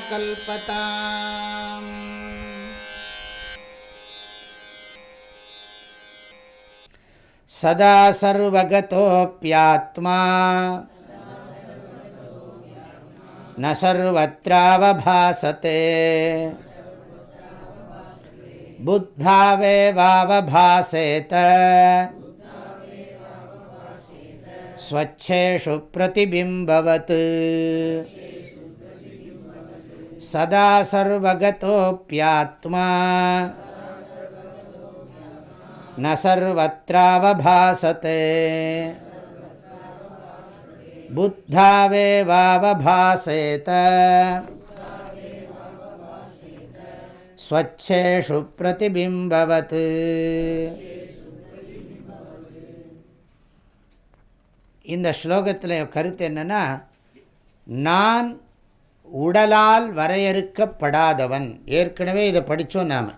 कल्पताम्। सदा सर्वगतोऽप्यात्मा। न सर्वत्रावभासते। बुद्धावेवावभासेत स्वच्छेषु प्रतिबिम्बवत्। सदा सर्वगतोऽप्यात्मा। न सर्वत्रावभासते। बुद्धावेवावभासेत। स्वच्छेषु प्रतिबिम्बवत् இந்த ஸ்லோகத்தில் கருத்து என்னென்னா நான் உடலால் வரையறுக்கப்படாதவன். ஏற்கனவே இதை படித்தோம் நாம்.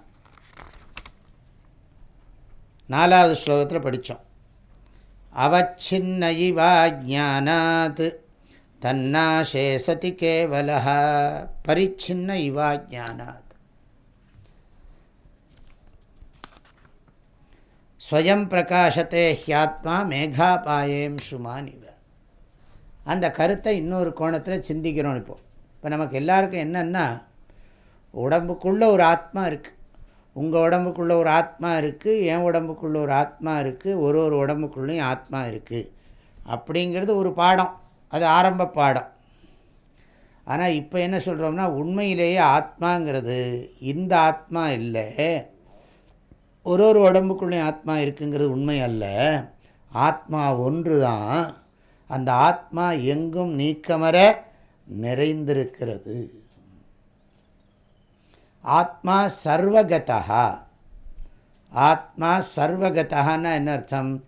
நாலாவது ஸ்லோகத்தில் படித்தோம் அவச்சின்ன இவா ஜானாத் தன்னாசே சதி கேவலா பரிச்சின்ன இவா ஜானாத் ஸ்வயம் பிரகாசத்தே ஹியாத்மா மேகாபாயேம் சுமான் இவ அந்த கருத்தை இன்னொரு கோணத்தில் சிந்திக்கிறோம் இப்போது இப்போ நமக்கு எல்லாருக்கும் என்னென்னா உடம்புக்குள்ளே ஒரு ஆத்மா இருக்குது உங்கள் உடம்புக்குள்ளே ஒரு ஆத்மா இருக்குது என் உடம்புக்குள்ளே ஒரு ஆத்மா இருக்குது ஒரு ஒரு உடம்புக்குள்ளேயும் ஆத்மா இருக்குது அப்படிங்கிறது ஒரு பாடம். அது ஆரம்ப பாடம். ஆனால் இப்போ என்ன சொல்கிறோம்னா உண்மையிலேயே ஆத்மாங்கிறது இந்த ஆத்மா இல்லை. ஒரு ஒரு உடம்புக்குள்ளே ஆத்மா இருக்குங்கிறது உண்மை அல்ல. ஆத்மா ஒன்று தான். அந்த ஆத்மா எங்கும் நீக்கமர நிறைந்திருக்கிறது. ஆத்மா சர்வகதா ஆத்மா சர்வகதான்னா என்ன அர்த்தம்?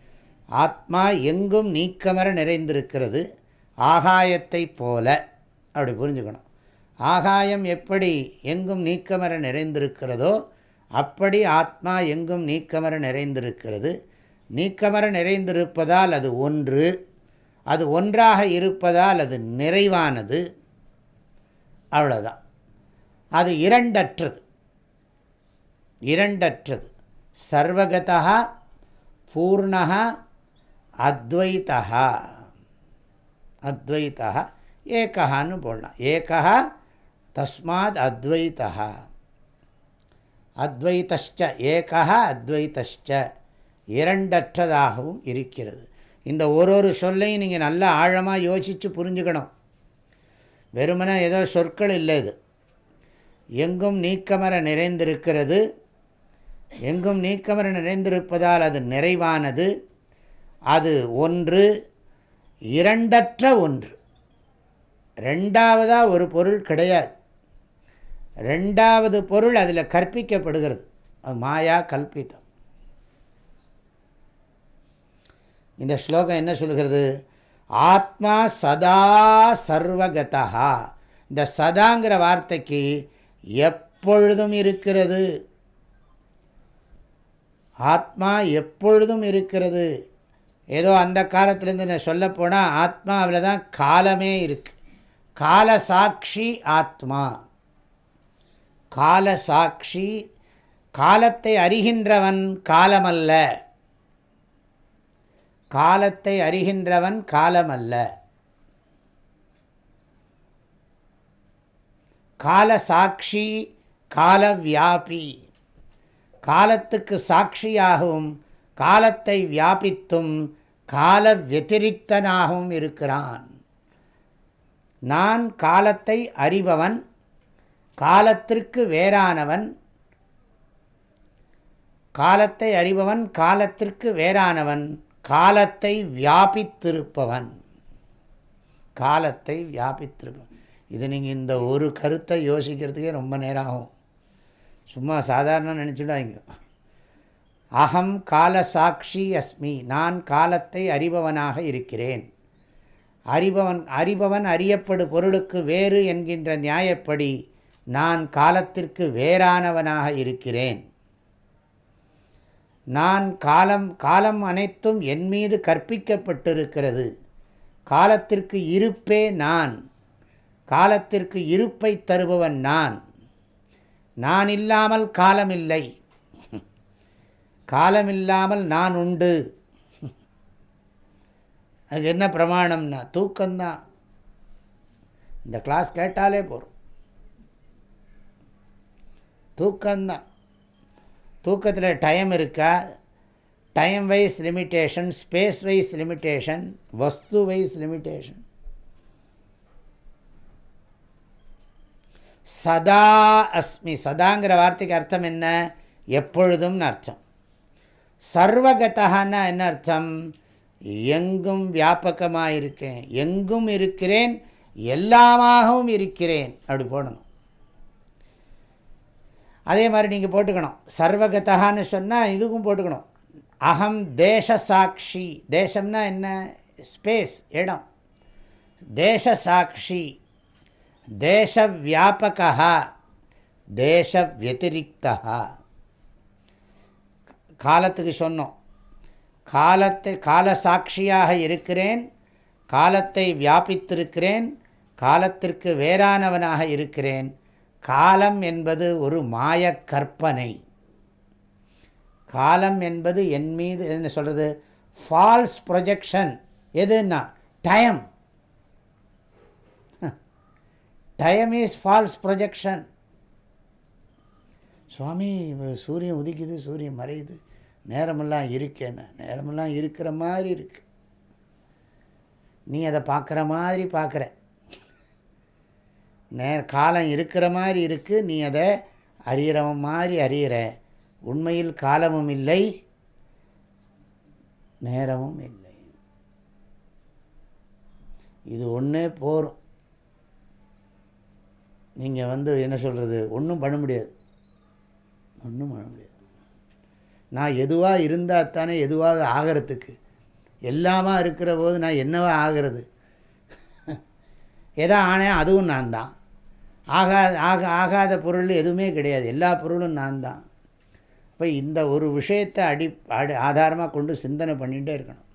ஆத்மா எங்கும் நீக்கமர நிறைந்திருக்கிறது. ஆகாயத்தை போல. அப்படி புரிஞ்சுக்கணும். ஆகாயம் எப்படி எங்கும் நீக்கமர நிறைந்திருக்கிறதோ அப்படி ஆத்மா எங்கும் நீக்கமர நிறைந்திருக்கிறது. நீக்கமர நிறைந்திருப்பதால் அது ஒன்று. அது ஒன்றாக இருப்பதால் அது நிறைவானது. அவ்வளோதான் அது இரண்டற்றது. இரண்டற்றது. சர்வகதா பூர்ணா அத்வைத்தா அத்வைத்தா ஏகான்னு போடலாம். ஏகா தஸ்மாத் அத்வைத்தா அத்வைத்தஷ்ட ஏகா அத்வைத்தஷ்ட இரண்டற்றதாகவும் இருக்கிறது. இந்த ஒரு ஒரு சொல்லையும் நீங்கள் நல்லா ஆழமாக யோசித்து புரிஞ்சுக்கணும். வெறுமனே ஏதோ சொற்கள் இல்லை இது. எங்கும் நீக்கமர நிறைந்திருக்கிறது. எங்கும் நீக்கமர நிறைந்திருப்பதால் அது நிறைவானது. அது ஒன்று இரண்டற்ற ஒன்று. ரெண்டாவதாக ஒரு பொருள் கிடையாது. ரெண்டாவது பொருள் அதில் கற்பிக்கப்படுகிறது. அது மாயா கல்பித்தம். இந்த ஸ்லோகம் என்ன சொல்கிறது ஆத்மா சதா சர்வகதா இந்த சதாங்கிற வார்த்தைக்கு எப்பொழுதும் இருக்கிறது? ஆத்மா எப்பொழுதும் இருக்கிறது? ஏதோ அந்த காலத்துலேருந்து நான் சொல்லப்போனால் ஆத்மாவில் தான் காலமே இருக்குது கால சாட்சி ஆத்மா. கால சாட்சி காலத்தை அறிகின்றவன் காலமல்ல. காலத்தை அறிகின்றவன் காலமல்ல. கால சாட்சி காலவியாபி. காலத்துக்கு சாட்சியாகவும் காலத்தை வியாபித்தும் கால வத்திரிக்தனாகவும் இருக்கிறான். நான் காலத்தை அறிபவன் காலத்திற்கு வேறானவன் காலத்தை அறிபவன் காலத்திற்கு வேறானவன் காலத்தை வியாபித்திருப்பவன். காலத்தை வியாபித்திருப்பவன். இது நீங்கள் இந்த ஒரு கருத்தை யோசிக்கிறதுக்கே ரொம்ப நேரம் ஆகும் சும்மா சாதாரண நினச்சிடாங்க அகம் கால சாட்சி அஸ்மி நான் காலத்தை அறிபவனாக இருக்கிறேன். அறிபவன் அறிபவன் அறியப்படு பொருளுக்கு வேறு என்கின்ற நியாயப்படி நான் காலத்திற்கு வேறானவனாக இருக்கிறேன். நான் காலம் காலம் அனைத்தும் என் மீது கற்பிக்கப்பட்டிருக்கிறது. காலத்திற்கு இருப்பே நான். காலத்திற்கு இருப்பை தருபவன் நான். நான் இல்லாமல் காலமில்லை. காலமில்லாமல் நான் உண்டு. அதுக்கு என்ன பிரமாணம்னா தூக்கம்தான். இந்த கிளாஸ் கேட்டாலே போகிறோம் தூக்கம்தான் தூக்கத்தில் டைம் இருக்கா? Time wise limitation space wise limitation வஸ்து வைஸ் லிமிட்டேஷன் சதா அஸ்மி சதாங்கிற வார்த்தைக்கு அர்த்தம் என்ன? எப்பொழுதும்னு அர்த்தம். சர்வகதான்னா என்ன அர்த்தம்? எங்கும் வியாபகமாக இருக்கேன் எங்கும் இருக்கிறேன். எல்லாமாகவும் இருக்கிறேன். அப்படி போடணும். அதே மாதிரி நீங்கள் போட்டுக்கணும். சர்வகதான்னு சொன்னால் இதுக்கும் போட்டுக்கணும். அகம் தேச சாட்சி தேசம்னா என்ன? ஸ்பேஸ் இடம். தேச சாட்சி தேச வியாபகா தேச வத்திரிக்தா காலத்துக்கு சொன்னோம். காலத்தை கால சாட்சியாக இருக்கிறேன். காலத்தை வியாபித்திருக்கிறேன். காலத்திற்கு வேறானவனாக இருக்கிறேன். காலம் என்பது ஒரு மாய கற்பனை. காலம் என்பது என் மீது என்ன சொல்கிறது ஃபால்ஸ் ப்ரொஜெக்ஷன் எதுன்னா? Time time is false projection சுவாமி சூரியன் உதிக்குது சூரியன் மறையுது. நேரமெல்லாம் இருக்கேன்னு. நேரமெல்லாம் இருக்கிற மாதிரி இருக்கு. நீ அதை பார்க்குற மாதிரி பார்க்குற. நே காலம் இருக்கிற மாதிரி இருக்குது நீ அதை அறிகிற மாதிரி அறிகிற உண்மையில் காலமும் இல்லை நேரமும் இல்லை. இது ஒன்றே போகும் நீங்கள் வந்து என்ன சொல்கிறது ஒன்றும் பண்ண முடியாது. ஒன்றும் பண்ண முடியாது. நான் எதுவாக இருந்தால் தானே எதுவாக ஆகிறதுக்கு. எல்லாமா இருக்கிற போது நான் என்னவா ஆகிறது? எதா ஆனேன் அதுவும் நான் தான் ஆகா ஆக ஆகாத பொருள் எதுவுமே கிடையாது. எல்லா பொருளும் நான் தான். இப்போ இந்த ஒரு விஷயத்தை அடி அடி ஆதாரமாக கொண்டு சிந்தனை பண்ணிகிட்டே இருக்கணும்.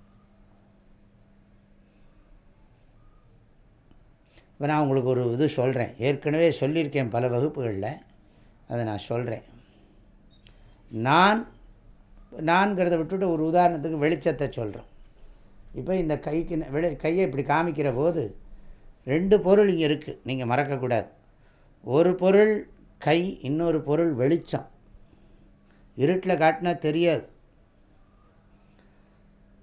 இப்போ நான் உங்களுக்கு ஒரு இது சொல்கிறேன் ஏற்கனவே சொல்லியிருக்கேன் பல வகுப்புகளில். அதை நான் சொல்கிறேன் நான் நான்கிறத விட்டுட்டு ஒரு உதாரணத்துக்கு வெளிச்சத்தை சொல்கிறோம் இப்போ இந்த கைக்கு வெளி கையை இப்படி காமிக்கிற போது ரெண்டு பொருள் இங்கே இருக்குது நீங்கள் மறக்கக்கூடாது. ஒரு பொருள் கை இன்னொரு பொருள் வெளிச்சம். இருட்டில் காட்டினா தெரியாது.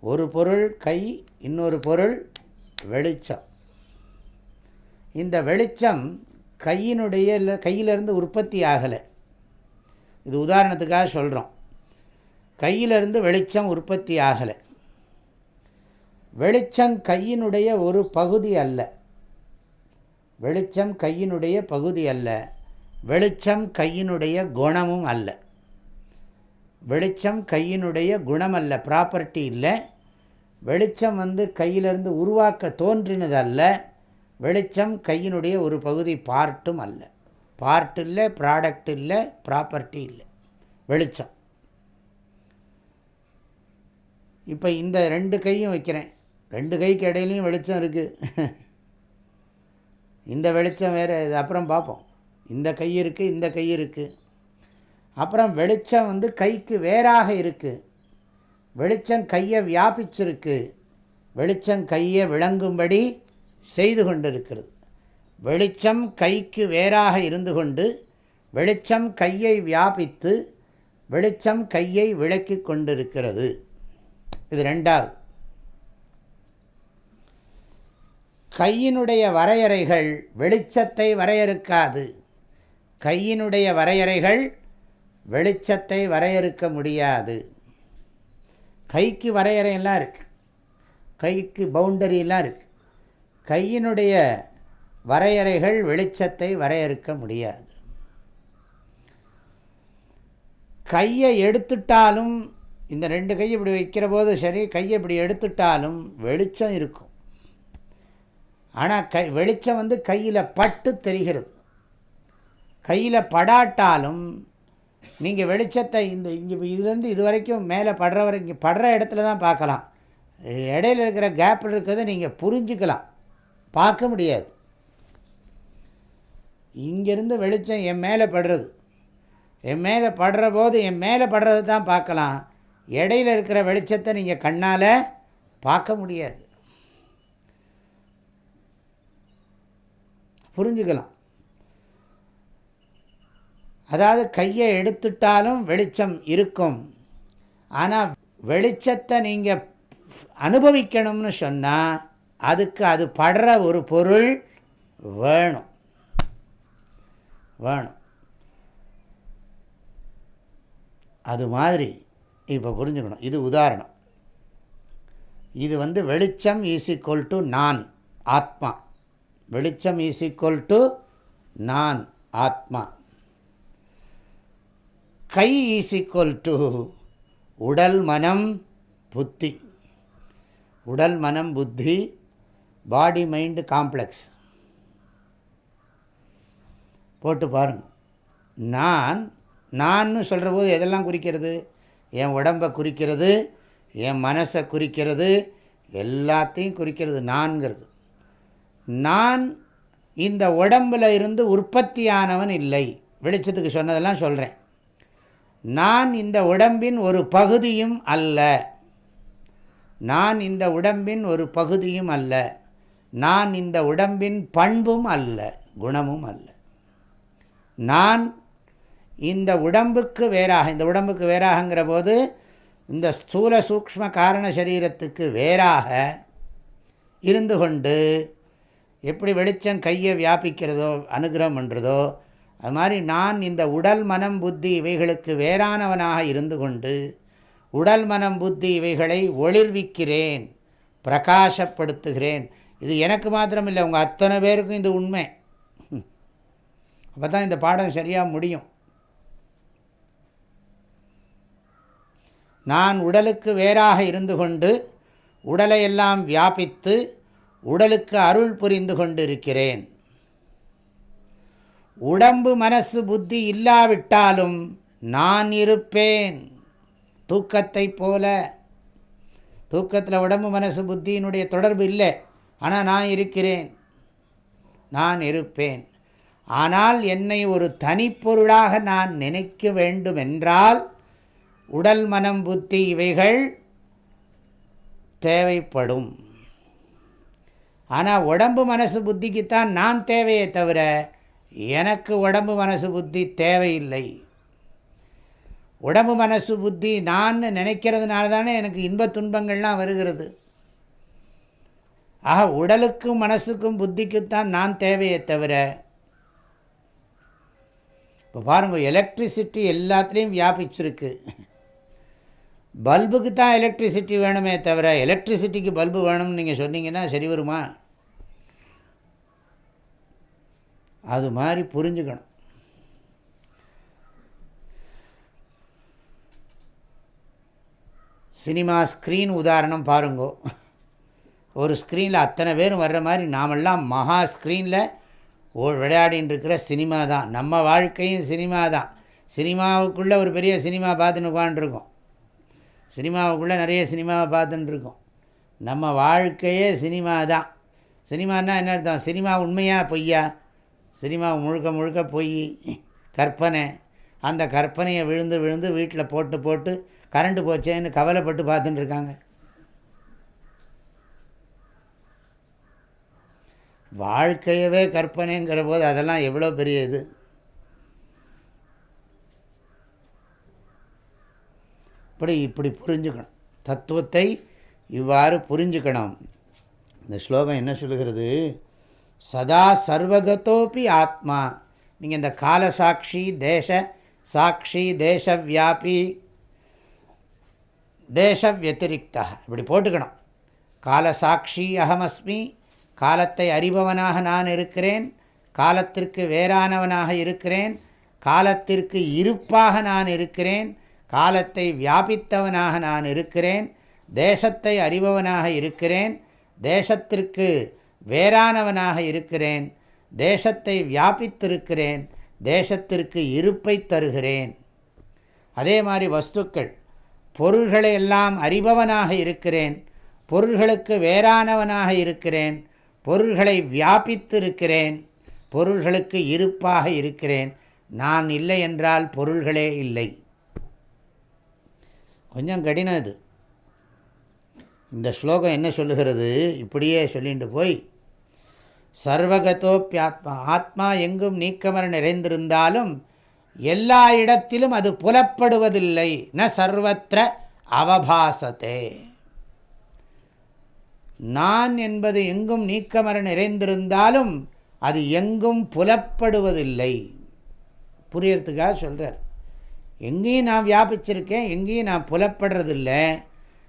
ஒரு பொருள் கை இன்னொரு பொருள் வெளிச்சம். இந்த வெளிச்சம் கையினுடைய இல்லை கையிலேருந்து உற்பத்தி ஆகலை. இது உதாரணத்துக்காக சொல்கிறோம் கையிலிருந்து வெளிச்சம் உற்பத்தி ஆகலை. வெளிச்சம் கையினுடைய ஒரு பகுதி அல்ல. வெளிச்சம் கையினுடைய பகுதி அல்ல. வெளிச்சம் கையினுடைய குணமும் அல்ல. வெளிச்சம் கையினுடைய குணம் அல்ல ப்ராப்பர்ட்டி இல்லை. வெளிச்சம் வந்து கையிலிருந்து உருவாக்க தோன்றினது அல்ல வெளிச்சம் கையினுடைய ஒரு பகுதி பார்ட்டும் அல்ல. பார்ட் இல்லை ப்ராடக்ட் இல்லை ப்ராப்பர்ட்டி இல்லை. வெளிச்சம். இப்போ இந்த ரெண்டு கையும் வைக்கிறேன். ரெண்டு கைக்கு இடையிலையும் வெளிச்சம் இருக்குது இந்த வெளிச்சம் வேறு இது அப்புறம் பார்ப்போம். இந்த கை இருக்குது இந்த கை இருக்குது அப்புறம் வெளிச்சம் வந்து கைக்கு வேறாக இருக்குது வெளிச்சம் கையை வியாபிச்சிருக்கு. வெளிச்சம் கையை விளங்கும்படி செய்து கொண்டிருக்கிறது. வெளிச்சம் கைக்கு வேறாக இருந்து கொண்டு வெளிச்சம் கையை வியாபித்து வெளிச்சம் கையை விளக்கி கொண்டிருக்கிறது. இது ரெண்டாவது. கையினுடைய வரையறைகள் வெளிச்சத்தை வரையறுக்காது. கையினுடைய வரையறைகள் வெளிச்சத்தை வரையறுக்க முடியாது. கைக்கு வரையறையெல்லாம் இருக்குது கைக்கு பவுண்டரியெல்லாம் இருக்குது கையினுடைய வரையறைகள் வெளிச்சத்தை வரையறுக்க முடியாது. கையை எடுத்துட்டாலும் இந்த ரெண்டு கையை இப்படி வைக்கிற போது சரி கையை இப்படி எடுத்துட்டாலும் வெளிச்சம் இருக்கும். ஆனால் கை வெளிச்சம் வந்து கையில் பட்டு தெரிகிறது. கையில் படாட்டாலும் நீங்கள் வெளிச்சத்தை இந்த இங்கே இதுலேருந்து இது வரைக்கும் மேலே படுற வரை இங்கே படுற இடத்துல தான் பார்க்கலாம். இடையில இருக்கிற கேப்பில் இருக்கிறத நீங்கள் புரிஞ்சுக்கலாம். பார்க்க முடியாது. இங்கேருந்து வெளிச்சம் என் மேலே படுறது. என் மேலே படுற போது என் மேலே படுறது தான் பார்க்கலாம். இடையில இருக்கிற வெளிச்சத்தை நீங்கள் கண்ணால் பார்க்க முடியாது. புரிஞ்சுக்கலாம். அதாவது கையை எடுத்துட்டாலும் வெளிச்சம் இருக்கும். ஆனால் வெளிச்சத்தை நீங்கள் அனுபவிக்கணும்னு சொன்னால் அதுக்கு அது படுற ஒரு பொருள் வேணும். வேணும். அது மாதிரி இப்போ புரிஞ்சுக்கணும். இது உதாரணம். இது வந்து வெளிச்சம் ஈஸ் ஈக்குவல் டு நான் ஆத்மா. வெளிச்சம் ஈஸ் ஈக்குவல் டு நான் ஆத்மா. கை ஈஸ் ஈக்குவல் டு உடல் மனம் புத்தி. உடல் மனம் புத்தி பாடி மைண்டு காம்ப்ளெக்ஸ். போட்டு பாருங்கள் நான் நான்னு சொல்கிற போது எதெல்லாம் குறிக்கிறது? என் உடம்பை குறிக்கிறது என் மனசை குறிக்கிறது எல்லாத்தையும் குறிக்கிறது நான்கிறது நான் இந்த உடம்பில் இருந்து உற்பத்தியானவன் இல்லை. வெளிச்சத்துக்கு சொன்னதெல்லாம் சொல்கிறேன் நான் இந்த உடம்பின் ஒரு பகுதியும் அல்ல. நான் இந்த உடம்பின் ஒரு பகுதியும் அல்ல. நான் இந்த உடம்பின் பண்பும் அல்ல குணமும் அல்ல. நான் இந்த உடம்புக்கு வேறாக இந்த உடம்புக்கு வேறாகங்கிற போது இந்த ஸ்தூல சூக்ம காரண சரீரத்துக்கு வேறாக இருந்து கொண்டு எப்படி வெளிச்சம் கையை வியாபிக்கிறதோ அனுகிரகம் பண்ணுறதோ அது மாதிரி நான் இந்த உடல் மனம் புத்தி இவைகளுக்கு வேறானவனாக இருந்து கொண்டு உடல் மனம் புத்தி இவைகளை ஒளிர்விக்கிறேன் பிரகாசப்படுத்துகிறேன். இது எனக்கு மாத்திரம் இல்லை உங்கள் அத்தனை பேருக்கும் இது உண்மை. அப்போ தான் இந்த பாடம் சரியாக முடியும். நான் உடலுக்கு வேறாக இருந்து கொண்டு உடலையெல்லாம் வியாபித்து உடலுக்கு அருள் புரிந்து கொண்டிருக்கிறேன். உடம்பு மனசு புத்தி இல்லாவிட்டாலும் நான் இருப்பேன். தூக்கத்தை போல. தூக்கத்தில் உடம்பு மனசு புத்தியினுடைய தொடர்பு இல்லை. ஆனால் நான் இருக்கிறேன். நான் இருப்பேன். ஆனால் என்னை ஒரு தனிப்பொருளாக நான் நினைக்க வேண்டுமென்றால் உடல் மனம் புத்தி இவைகள் தேவைப்படும். ஆனால் உடம்பு மனசு புத்திக்குத்தான் நான் தேவையே தவிர எனக்கு உடம்பு மனசு புத்தி தேவையில்லை. உடம்பு மனசு புத்தி நான் நினைக்கிறதுனால தானே எனக்கு இன்ப துன்பங்கள்லாம் வருகிறது. ஆக உடலுக்கும் மனசுக்கும் புத்திக்குத்தான் நான் தேவையே தவிர இப்போ பாருங்கள் எலக்ட்ரிசிட்டி எல்லாத்துலேயும் வியாபிச்சிருக்கு. பல்புக்கு தான் எலக்ட்ரிசிட்டி வேணுமே தவிர எலக்ட்ரிசிட்டிக்கு பல்பு வேணும்னு நீங்கள் சொன்னீங்கன்னா சரி வருமா? அது மாதிரி புரிஞ்சுக்கணும். சினிமா ஸ்க்ரீன் உதாரணம் பாருங்கோ. ஒரு ஸ்க்ரீனில் அத்தனை பேரும் வர்ற மாதிரி நாமெல்லாம் மகா ஸ்க்ரீனில் ஓ விளையாடின்னு இருக்கிற சினிமா தான். நம்ம வாழ்க்கையும் சினிமா தான். சினிமாவுக்குள்ளே ஒரு பெரிய சினிமா பார்த்துன்னு உட்காந்துருக்கோம் சினிமாவுக்குள்ளே நிறைய சினிமாவை பார்த்துட்டுருக்கோம் நம்ம வாழ்க்கையே சினிமா தான். சினிமான்னா என்ன அர்த்தம்? சினிமா உண்மையாக பொய்யா? சினிமா முழுக்க முழுக்க போய் கற்பனை அந்த கற்பனையை விழுந்து விழுந்து வீட்டில் போட்டு போட்டு கரண்ட்டு போச்சேன்னு கவலைப்பட்டு பார்த்துட்டு இருக்காங்க. வாழ்க்கையவே கற்பனைங்கிற போது அதெல்லாம் எவ்வளோ பெரிய இது. இப்படி இப்படி புரிஞ்சுக்கணும். தத்துவத்தை இவ்வாறு புரிஞ்சுக்கணும். இந்த ஸ்லோகம் என்ன சொல்லுகிறது? சதா சர்வகத்தோப்பி ஆத்மா. நீங்கள் இந்த கால சாட்சி தேச சாட்சி தேசவியாபி தேச வத்திரிக்தா இப்படி போட்டுக்கணும். காலசாட்சி அகமஸ்மி காலத்தை அறிபவனாக நான் இருக்கிறேன் காலத்திற்கு வேறானவனாக இருக்கிறேன் காலத்திற்கு இருப்பாக நான் இருக்கிறேன் காலத்தை வியாபித்தவனாக நான் இருக்கிறேன் தேசத்தை அறிபவனாக இருக்கிறேன் தேசத்திற்கு வேறானவனாக இருக்கிறேன் தேசத்தை வியாபித்திருக்கிறேன் தேசத்திற்கு இருப்பை தருகிறேன். அதே மாதிரி வஸ்துக்கள். பொருள்களை எல்லாம் அறிபவனாக இருக்கிறேன் பொருள்களுக்கு வேறானவனாக இருக்கிறேன் பொருள்களை வியாபித்திருக்கிறேன் பொருள்களுக்கு இருப்பாக இருக்கிறேன். நான் இல்லை என்றால் பொருள்களே இல்லை. கொஞ்சம் கடினம் இது. இந்த ஸ்லோகம் என்ன சொல்லுகிறது? இப்படியே சொல்லிட்டு போய் சர்வகதோப்பியாத்மா ஆத்மா எங்கும் நீக்கமர நிறைந்திருந்தாலும் எல்லா இடத்திலும் அது புலப்படுவதில்லை. ந சர்வத்திர அவபாசத்தே. நான் என்பது எங்கும் நீக்கமர நிறைந்திருந்தாலும் அது எங்கும் புலப்படுவதில்லை. புரியறதுக்காக சொல்கிறார் எங்கேயும் நான் வியாபிச்சிருக்கேன் எங்கேயும் நான் புலப்படுறதில்லை.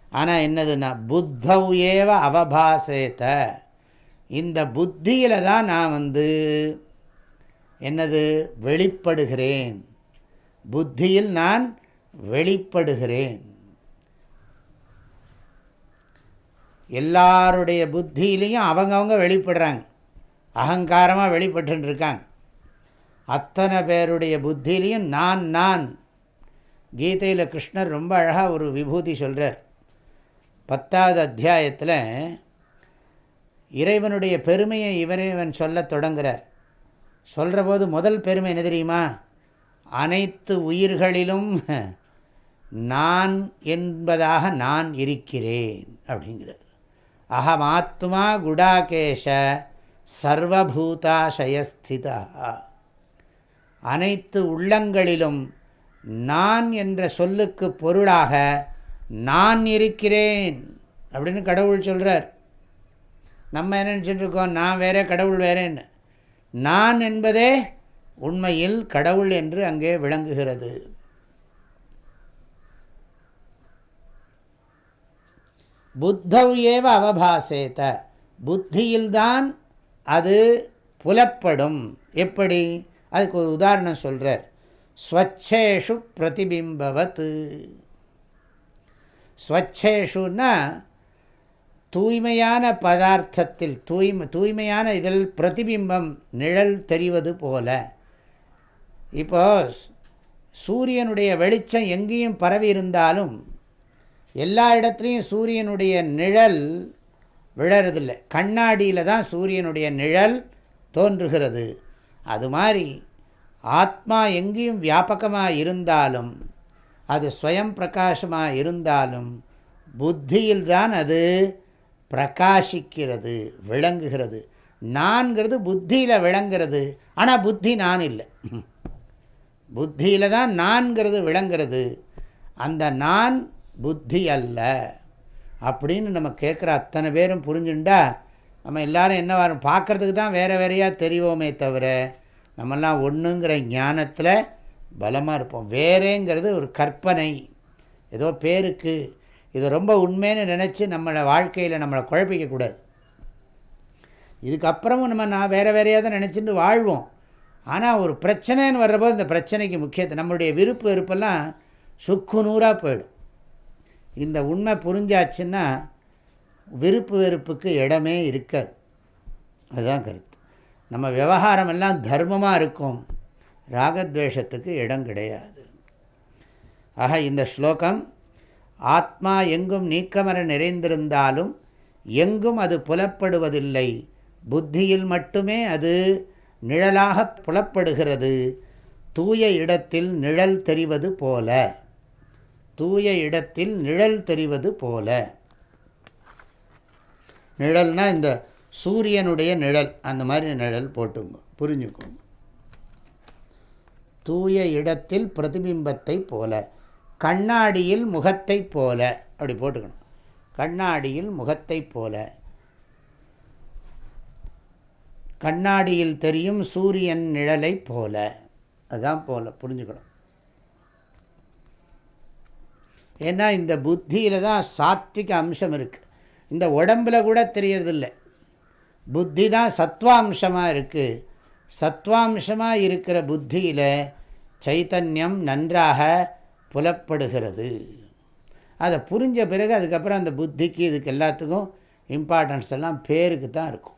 ஆனால் என்னதுன்னா புத்தவ் ஏவ அவபாசேத்தை இந்த புத்தியில் தான் நான் வந்து என்னது வெளிப்படுகிறேன். புத்தியில் நான் வெளிப்படுகிறேன். எல்லாருடைய புத்தியிலையும் அவங்கவுங்க வெளிப்படுறாங்க. அகங்காரமாக வெளிப்பட்டுருக்காங்க. அத்தனை பேருடைய புத்தியிலையும் நான் நான். கீதையில் கிருஷ்ணர் ரொம்ப அழகாக ஒரு விபூதி சொல்கிறார் பத்தாவது அத்தியாயத்தில் இறைவனுடைய பெருமையை இவன் சொல்ல தொடங்குகிறார் சொல்கிற போது முதல் பெருமை என்ன தெரியுமா? அனைத்து உயிர்களிலும் நான் என்பதாக நான் இருக்கிறேன் அப்படிங்கிறார். அகமாத்மா குடாகேஷ சர்வபூதாசயஸ்திதா. அனைத்து உள்ளங்களிலும் நான் என்ற சொல்லுக்கு பொருளாக நான் இருக்கிறேன் அப்படின்னு கடவுள் சொல்கிறார் நம்ம என்ன நினச்சிட்ருக்கோம்? நான் வேறே கடவுள் வேறேன்னு. நான் என்பதே உண்மையில் கடவுள் என்று அங்கே விளங்குகிறது. புத்தவ் ஏவ அவபாசேத. புத்தியில்தான் அது புலப்படும். எப்படி? அதுக்கு ஒரு உதாரணம் சொல்கிறார் ஸ்வச்சேஷு பிரதிபிம்பவத்து ஸ்வச்சேஷுன்னா தூய்மையான பதார்த்தத்தில் தூய்மை தூய்மையான இதில் பிரதிபிம்பம் நிழல் தெரிவது போல. இப்போ சூரியனுடைய வெளிச்சம் எங்கேயும் பரவி இருந்தாலும் எல்லா இடத்துலையும் சூரியனுடைய நிழல் விழறதில்லை. கண்ணாடியில் தான் சூரியனுடைய நிழல் தோன்றுகிறது. அது மாதிரி ஆத்மா எங்கேயும் வியாபகமாக இருந்தாலும் அது ஸ்வயம் பிரகாசமாக இருந்தாலும் புத்தியில்தான் அது பிரகாசிக்கிறது விளங்குகிறது. நான்கிறது புத்தியில் விளங்குறது. ஆனால் புத்தி நான் இல்லை. புத்தியில் தான் நான்கிறது விளங்குறது. அந்த நான் புத்தி அல்ல. அப்படின்னு நம்ம கேட்குற அத்தனை பேரும் புரிஞ்சுண்டா நம்ம எல்லோரும் என்ன வரும்? பார்க்குறதுக்கு தான் வேறு வேறையாக தெரிவோமே தவிர நம்மெல்லாம் ஒன்றுங்கிற ஞானத்தில் பலமாக இருப்போம். வேறேங்கிறது ஒரு கற்பனை. ஏதோ பேருக்கு இது ரொம்ப உண்மைன்னு நினச்சி நம்மளை வாழ்க்கையில் நம்மளை குழப்பிக்கக்கூடாது இதுக்கப்புறமும் நம்ம நான் வேறு வேறையாக தான் நினச்சிட்டு வாழ்வோம். ஆனால் ஒரு பிரச்சனைன்னு வர்றபோது இந்த பிரச்சனைக்கு முக்கியத்துவம் நம்மளுடைய விருப்பு வெறுப்பெல்லாம் சுக்கு நூறாக போயிடும். இந்த உண்மை புரிஞ்சாச்சுன்னா விருப்பு வெறுப்புக்கு இடமே இருக்காது. அதுதான் கருத்து. நம்ம விவகாரம் எல்லாம் தர்மமாக இருக்கும். ராகத்வேஷத்துக்கு இடம் கிடையாது. ஆக இந்த ஸ்லோகம் ஆத்மா எங்கும் நீக்கமர நிறைந்திருந்தாலும் எங்கும் அது புலப்படுவதில்லை. புத்தியில் மட்டுமே அது நிழலாக புலப்படுகிறது. தூய இடத்தில் நிழல் தெரிவது போல. தூய இடத்தில் நிழல் தெரிவது போல. நிழல்னால் இந்த சூரியனுடைய நிழல் அந்த மாதிரி நிழல் போட்டுங்க புரிஞ்சுக்கோங்க. தூய இடத்தில் பிரதிபிம்பத்தை போல. கண்ணாடியில் முகத்தை போல. அப்படி போட்டுக்கணும். கண்ணாடியில் முகத்தை போல. கண்ணாடியில் தெரியும் சூரியன் நிழலை போல. அதுதான் போல. புரிஞ்சுக்கணும். ஏன்னா இந்த புத்தியில் தான் சாத்விக அம்சம் இருக்குது இந்த உடம்பில் கூட தெரியறதில்லை. புத்தி தான் சத்வாம்சமாக இருக்குது சத்வாம்சமாக இருக்கிற புத்தியில் சைத்தன்யம் நன்றாக புலப்படுகிறது. அதை புரிஞ்ச பிறகு அதுக்கப்புறம் அந்த புத்திக்கு இதுக்கு எல்லாத்துக்கும் இம்பார்ட்டன்ஸ் எல்லாம் பேருக்கு தான் இருக்கும்.